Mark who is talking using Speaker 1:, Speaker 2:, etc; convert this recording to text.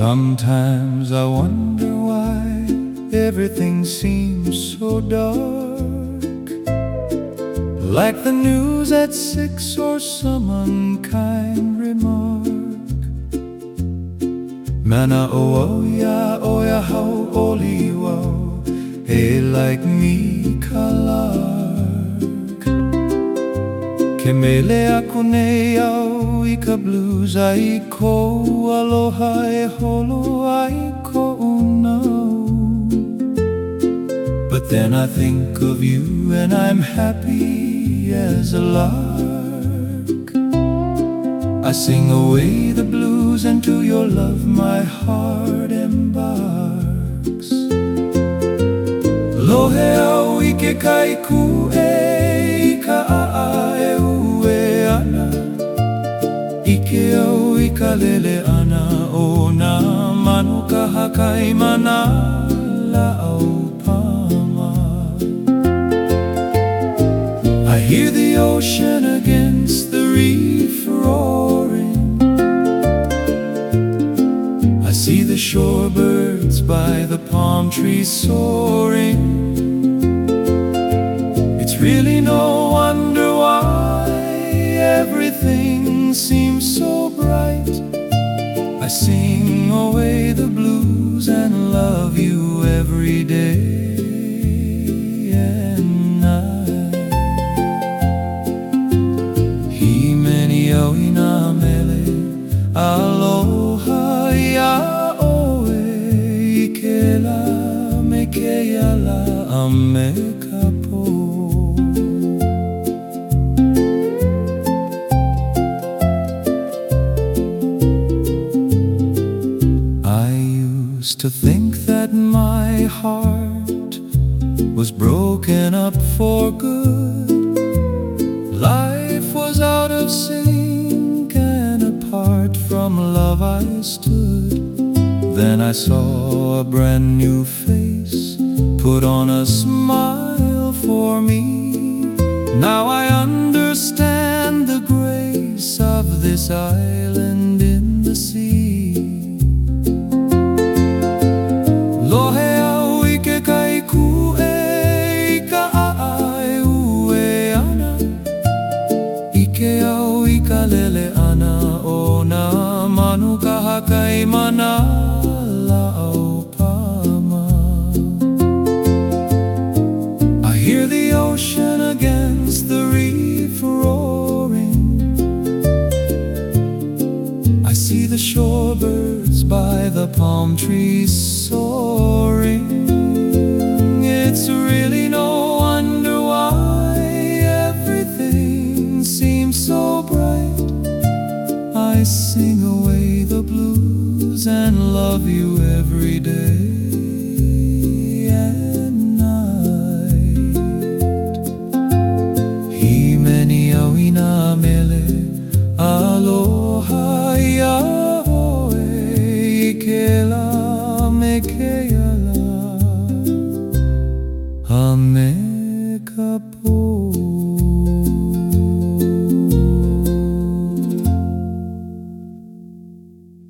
Speaker 1: Sometimes I wonder why everything seems so dark. Like the news at six or some unkind remark. Mana o ya o ya how oli Hey like me kalark Ko But then I think of you and I'm happy as a lark. I sing away the blues and to your love my heart embarks. Lohe au i ke kai ku e ka I hear the ocean against the reef roaring. I see the shorebirds by the palm trees soaring. It's really I sing away the blues and love you every day and night. Himeni au ina mele Aloha ia oe i ke la me to think that my heart was broken up for good. Life was out of sync and apart from love I stood. Then I saw a brand new face put on a smile for me. Now I understand the grace of this island au pama I hear the ocean against the reef roaring I see the shorebirds by the palm trees soaring. Sing away the blues and love you every day and night. Himeni au ina mele Aloha ia hoe